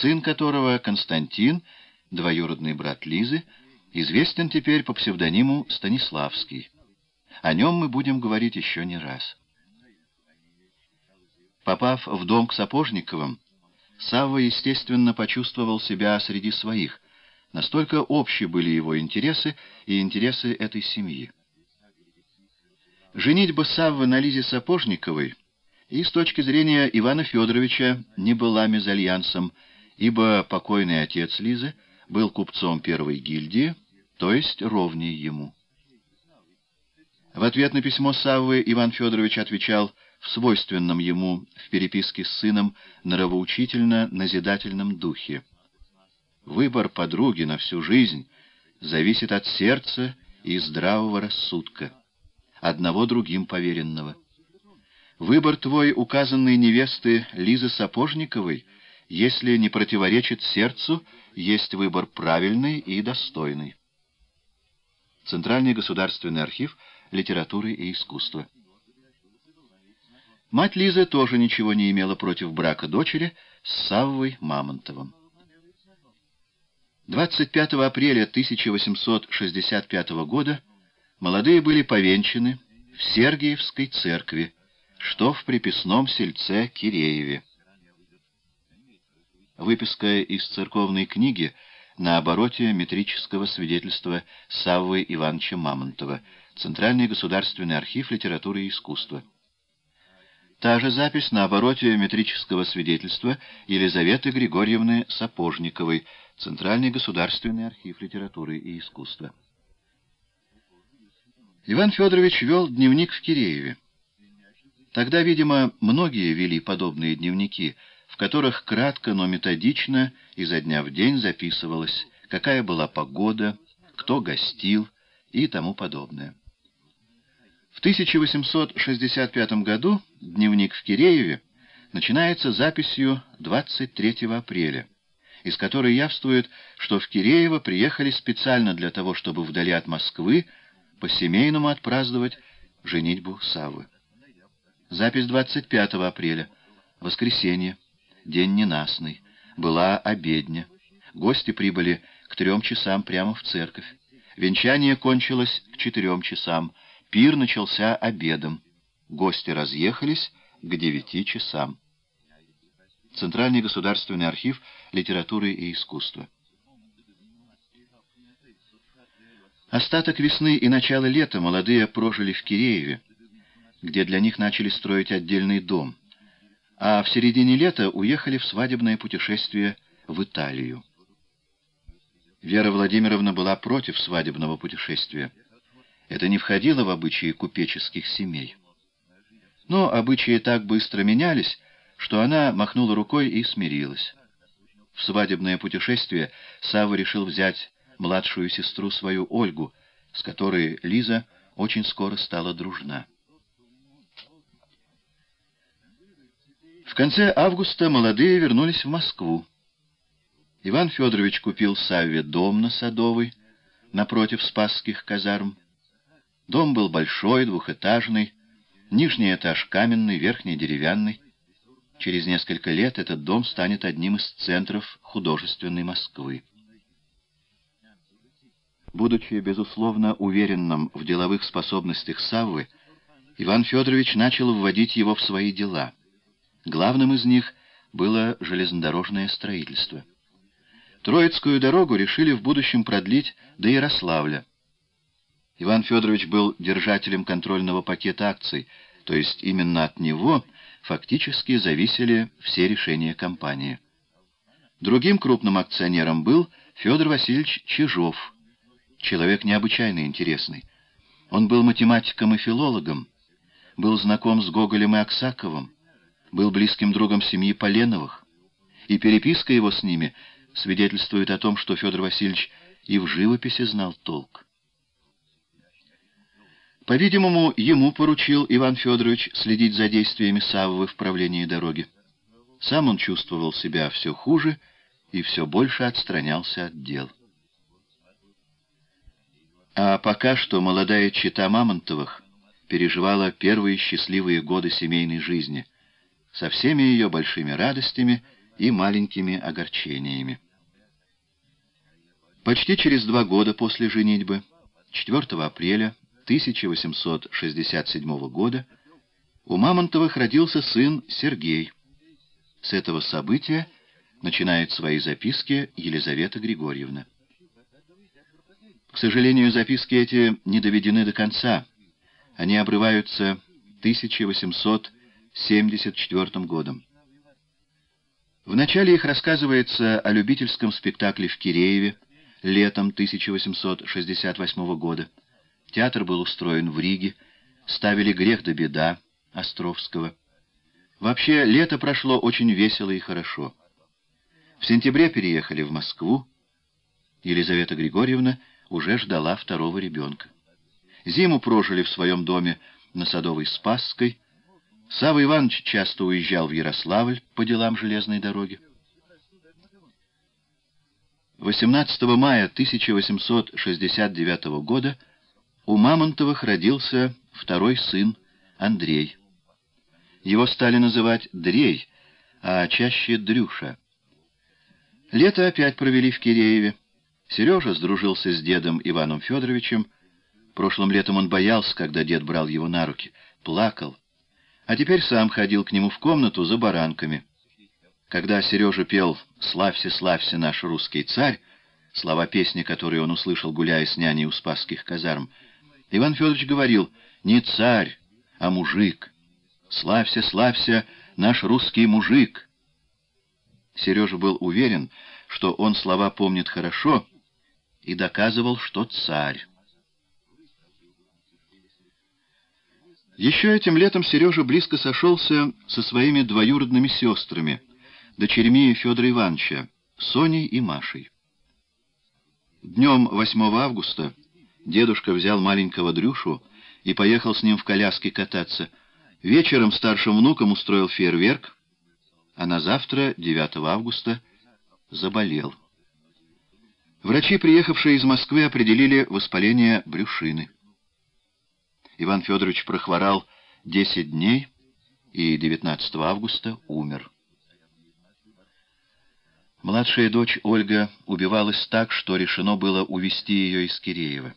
сын которого Константин, двоюродный брат Лизы, известен теперь по псевдониму Станиславский. О нем мы будем говорить еще не раз. Попав в дом к Сапожниковым, Савва, естественно, почувствовал себя среди своих. Настолько общи были его интересы и интересы этой семьи. Женитьба Саввы на Лизе Сапожниковой и с точки зрения Ивана Федоровича не была мезальянсом, ибо покойный отец Лизы был купцом первой гильдии, то есть ровней ему. В ответ на письмо Саввы Иван Федорович отвечал в свойственном ему в переписке с сыном нравоучительно-назидательном духе. Выбор подруги на всю жизнь зависит от сердца и здравого рассудка, одного другим поверенного. Выбор твой указанной невесты Лизы Сапожниковой, если не противоречит сердцу, есть выбор правильный и достойный. Центральный государственный архив литературы и искусства. Мать Лизы тоже ничего не имела против брака дочери с Саввой Мамонтовым. 25 апреля 1865 года молодые были повенчаны в Сергиевской церкви, что в приписном сельце Кирееве. Выписка из церковной книги на обороте метрического свидетельства Саввы Ивановича Мамонтова, Центральный государственный архив литературы и искусства. Та же запись на обороте метрического свидетельства Елизаветы Григорьевны Сапожниковой, Центральный государственный архив литературы и искусства. Иван Федорович вел дневник в Кирееве. Тогда, видимо, многие вели подобные дневники — в которых кратко, но методично изо дня в день записывалось, какая была погода, кто гостил и тому подобное. В 1865 году дневник в Кирееве начинается записью 23 апреля, из которой явствует, что в Киреево приехали специально для того, чтобы вдали от Москвы по-семейному отпраздновать женитьбу Саввы. Запись 25 апреля, воскресенье день ненастный, была обедня. Гости прибыли к трем часам прямо в церковь. Венчание кончилось к четырем часам, пир начался обедом. Гости разъехались к девяти часам. Центральный государственный архив литературы и искусства. Остаток весны и начало лета молодые прожили в Кирееве, где для них начали строить отдельный дом — а в середине лета уехали в свадебное путешествие в Италию. Вера Владимировна была против свадебного путешествия. Это не входило в обычаи купеческих семей. Но обычаи так быстро менялись, что она махнула рукой и смирилась. В свадебное путешествие Савва решил взять младшую сестру свою Ольгу, с которой Лиза очень скоро стала дружна. В конце августа молодые вернулись в Москву. Иван Федорович купил Савве дом на Садовой, напротив Спасских казарм. Дом был большой, двухэтажный, нижний этаж каменный, верхний деревянный. Через несколько лет этот дом станет одним из центров художественной Москвы. Будучи, безусловно, уверенным в деловых способностях Саввы, Иван Федорович начал вводить его в свои дела — Главным из них было железнодорожное строительство. Троицкую дорогу решили в будущем продлить до Ярославля. Иван Федорович был держателем контрольного пакета акций, то есть именно от него фактически зависели все решения компании. Другим крупным акционером был Федор Васильевич Чижов, человек необычайно интересный. Он был математиком и филологом, был знаком с Гоголем и Аксаковым, был близким другом семьи Поленовых, и переписка его с ними свидетельствует о том, что Федор Васильевич и в живописи знал толк. По-видимому, ему поручил Иван Федорович следить за действиями Саввы в правлении дороги. Сам он чувствовал себя все хуже и все больше отстранялся от дел. А пока что молодая чита Мамонтовых переживала первые счастливые годы семейной жизни — со всеми ее большими радостями и маленькими огорчениями. Почти через два года после женитьбы, 4 апреля 1867 года, у Мамонтовых родился сын Сергей. С этого события начинает свои записки Елизавета Григорьевна. К сожалению, записки эти не доведены до конца. Они обрываются 1874 годом. В начале их рассказывается о любительском спектакле в Кирееве летом 1868 года. Театр был устроен в Риге, ставили «Грех да беда» Островского. Вообще, лето прошло очень весело и хорошо. В сентябре переехали в Москву. Елизавета Григорьевна уже ждала второго ребенка. Зиму прожили в своем доме на Садовой Спасской. Савва Иванович часто уезжал в Ярославль по делам железной дороги. 18 мая 1869 года у Мамонтовых родился второй сын Андрей. Его стали называть Дрей, а чаще Дрюша. Лето опять провели в Кирееве. Сережа сдружился с дедом Иваном Федоровичем. Прошлым летом он боялся, когда дед брал его на руки, плакал. А теперь сам ходил к нему в комнату за баранками. Когда Сережа пел «Славься, славься, наш русский царь», слова песни, которые он услышал, гуляя с няней у Спасских казарм, Иван Федорович говорил «Не царь, а мужик. Славься, славься, наш русский мужик». Сережа был уверен, что он слова помнит хорошо, и доказывал, что царь. Еще этим летом Сережа близко сошелся со своими двоюродными сестрами — дочерьми Федора Ивановича, Соней и Машей. Днем 8 августа дедушка взял маленького Дрюшу и поехал с ним в коляске кататься. Вечером старшим внукам устроил фейерверк, а на завтра, 9 августа, заболел. Врачи, приехавшие из Москвы, определили воспаление брюшины. Иван Федорович прохворал 10 дней и 19 августа умер. Младшая дочь Ольга убивалась так, что решено было увезти ее из Киреева.